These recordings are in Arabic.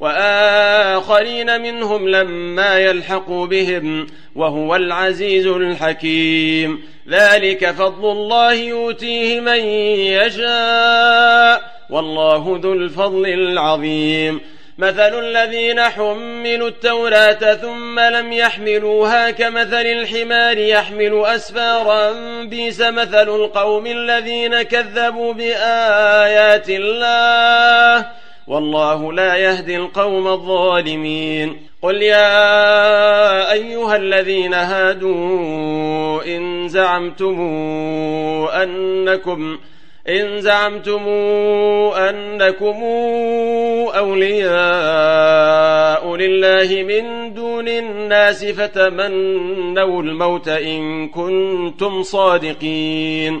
وآخرين منهم لما يلحقوا بهم وهو العزيز الحكيم. ذلك فضل الله يؤتيه من يشاء والله ذو الفضل العظيم. مثل الذين حملوا التوراة ثم لم يحملوها كمثل الحمار يحمل أسفارا بيس. مثل القوم الذين كذبوا بآيات الله والله لا يهدي القوم الظالمين. قل يا أيها الذين هادوا إن زعمتم أنكم إن زعمتم أنكم أولياء لله من دون الناس فتمنوا الموت إن كنتم صادقين.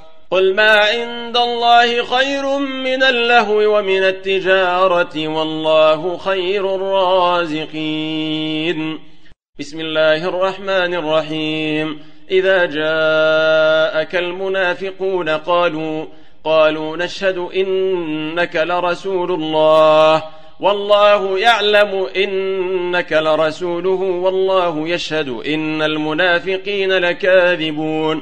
قل ما عند الله خير من اللهو ومن التجارة والله خير الرازقين بسم الله الرحمن الرحيم إذا جاءك المنافقون قالوا قالوا نشهد إنك لرسول الله والله يعلم إنك لرسوله والله يشهد إن المنافقين لكاذبون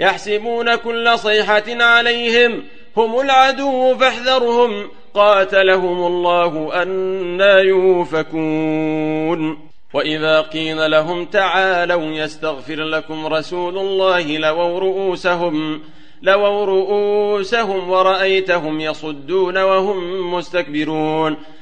يحسبون كل صيحة عليهم هم العدو فاحذرهم. قاتلهم الله أنا يوفكون. وإذا قيل لهم تعالوا يستغفر لكم رسول الله لووا رؤوسهم لووا رؤوسهم ورأيتهم يصدون وهم مستكبرون.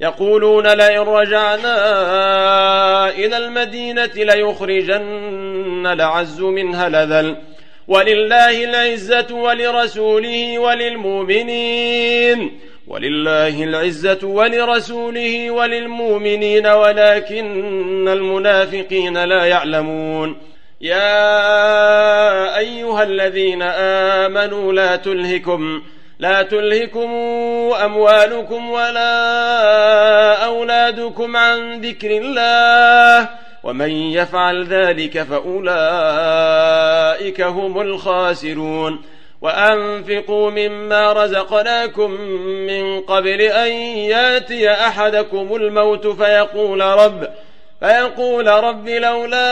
يقولون لئن رجعنا إلى المدينة ليخرجن لعز منها لذل ولله العزة ولرسوله وللمؤمنين. ولله العزة ولرسوله وللمؤمنين ولكن المنافقين لا يعلمون. يا أيها الذين آمنوا لا تلهكم. لا تلهكم أموالكم ولا أولادكم عن ذكر الله ومن يفعل ذلك فأولئك هم الخاسرون وأنفقوا مما رزقناكم من قبل أن يأتي أحدكم الموت فيقول رب فيقول رب لولا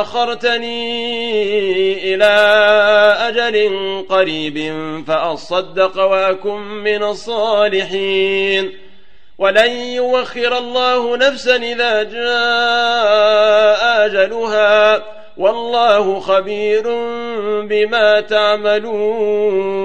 أخرتني إلى أجل قريب فأصدق وأكن من الصالحين. ولن يوخر الله نفسا إذا جاء أجلها. والله خبير بما تعملون.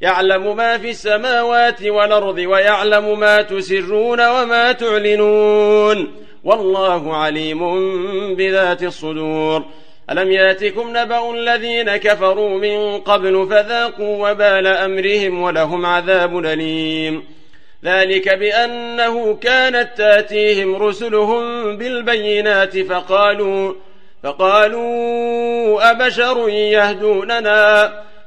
يعلم ما في السماوات والأرض ويعلم ما تسرون وما تعلنون والله عليم بذات الصدور. ألم يأتكم نبأ الذين كفروا من قبل فذاقوا وبال أمرهم ولهم عذاب أليم. ذلك بأنه كانت تأتيهم رسلهم بالبينات فقالوا فقالوا أبشر يهدوننا؟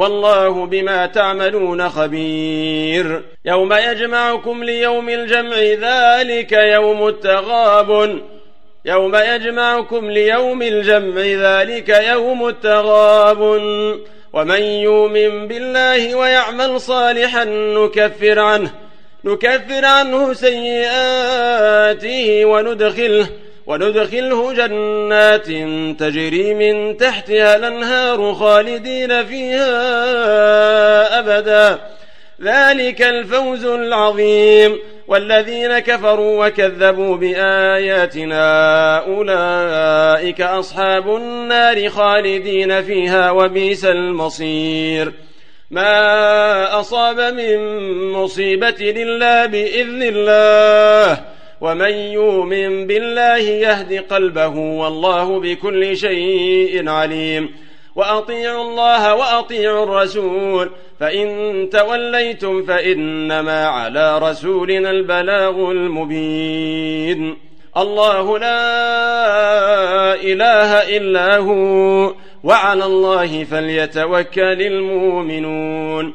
والله بما تعملون خبير. يوم يجمعكم ليوم الجمع ذلك يوم التغابن. يوم يجمعكم ليوم الجمع ذلك يوم التغاب ومن يؤمن بالله ويعمل صالحا نكفر عنه نكفر عنه سيئاته وندخله. وندخله جنات تجري من تحتها الأنهار خالدين فيها أبدا. ذلك الفوز العظيم. والذين كفروا وكذبوا بآياتنا أولئك أصحاب النار خالدين فيها وبئس المصير. ما أصاب من مصيبة إلا بإذن الله. ومن يؤمن بالله يهد قلبه والله بكل شيء عليم. وأطيعوا الله وأطيعوا الرسول فإن توليتم فإنما على رسولنا البلاغ المبين. الله لا إله إلا هو وعلى الله فليتوكل المؤمنون.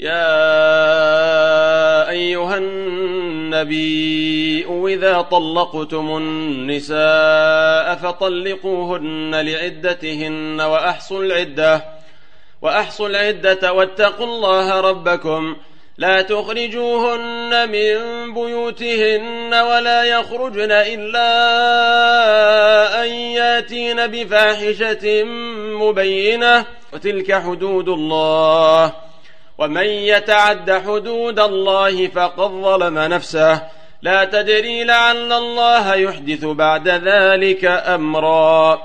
يا أيها النبي إذا طلقتم النساء فطلقوهن لعدتهن وأحصوا العدة وأحصوا العدة واتقوا الله ربكم. لا تخرجوهن من بيوتهن ولا يخرجن إلا أن يأتين بفاحشة مبينة. وتلك حدود الله. ومن يتعد حدود الله فقد ظلم نفسه. لا تدري لعل الله يحدث بعد ذلك أمرا.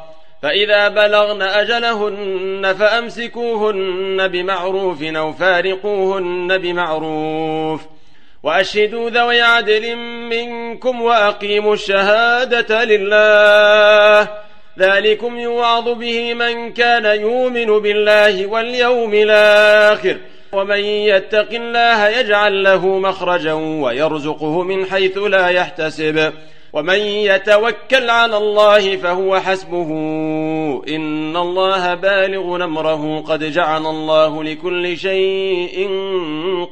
فإذا بلغن أجلهن فأمسكوهن بمعروف أو فارقوهن بمعروف. وأشهدوا ذوي عدل منكم وأقيموا الشهادة لله. ذلكم يوعظ به من كان يؤمن بالله واليوم الآخر. ومن يتق الله يجعل له مخرجا ويرزقه من حيث لا يحتسب. ومن يتوكل على الله فهو حسبه. إن الله بالغ نمره قد جعل الله لكل شيء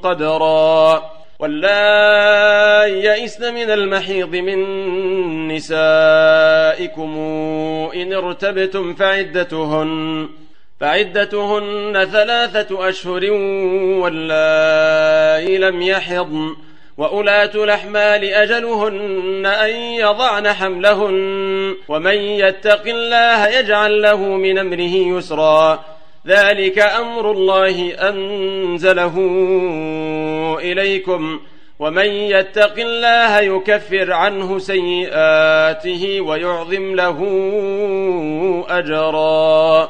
قدرا. ولا يئسن من المحيض من نسائكم إن ارتبتم فعدتهن. فعدتهن ثلاثة أشهر واللائي لم يحضن وأولاة الأحمال أجلهن أن يضعن حملهن ومن يتق الله يجعل له من أمره يسرا. ذلك أمر الله أنزله إليكم ومن يتق الله يكفر عنه سيئاته ويعظم له أجرا.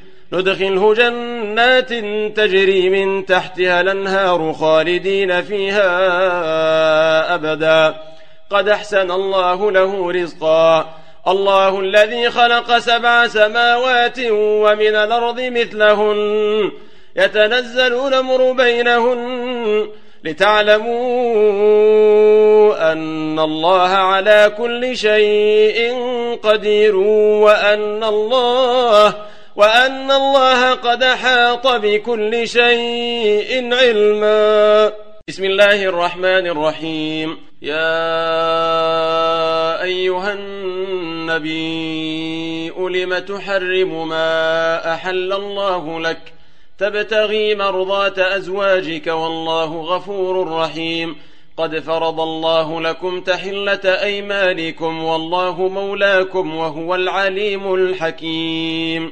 ندخله جنات تجري من تحتها الأنهار خالدين فيها أبدا. قد أحسن الله له رزقا. الله الذي خلق سبع سماوات ومن الأرض مثلهن. يتنزل الأمر بينهن لتعلموا أن الله على كل شيء قدير وأن الله وأن الله قد حاط بكل شيء علما. بسم الله الرحمن الرحيم. يا أيها النبي لم تحرم ما أحل الله لك؟ تبتغي مرضات أزواجك والله غفور رحيم. قد فرض الله لكم تحلة أيمانكم والله مولاكم وهو العليم الحكيم.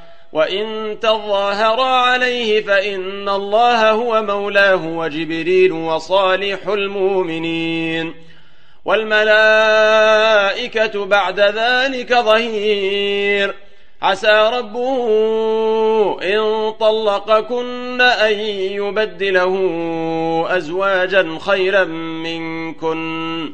وإن تظاهرا عليه فإن الله هو مولاه وجبريل وصالح المؤمنين والملائكة بعد ذلك ظهير عسى ربه إن طلقكن أن يبدله أزواجا خيرا منكن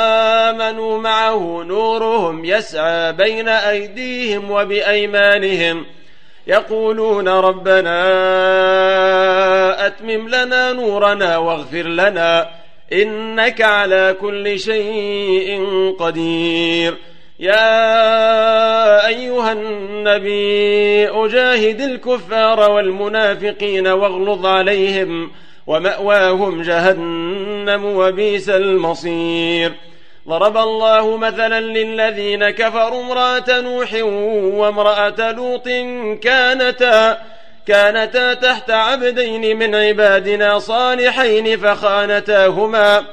معه نورهم يسعى بين أيديهم وبأيمانهم. يقولون ربنا أتمم لنا نورنا واغفر لنا إنك على كل شيء قدير. يا أيها النبي أجاهد الكفار والمنافقين واغلظ عليهم ومأواهم جهنم وبيس المصير. ضرب الله مثلا للذين كفروا امرأة نوح وامرأة لوط كانتا كانتا تحت عبدين من عبادنا صالحين فخانتاهما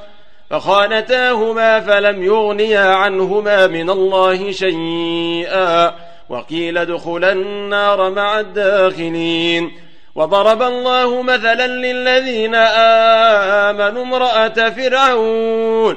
فخانتاهما فلم يغنيا عنهما من الله شيئا وقيل ادخلا النار مع الداخلين وضرب الله مثلا للذين آمنوا امرأة فرعون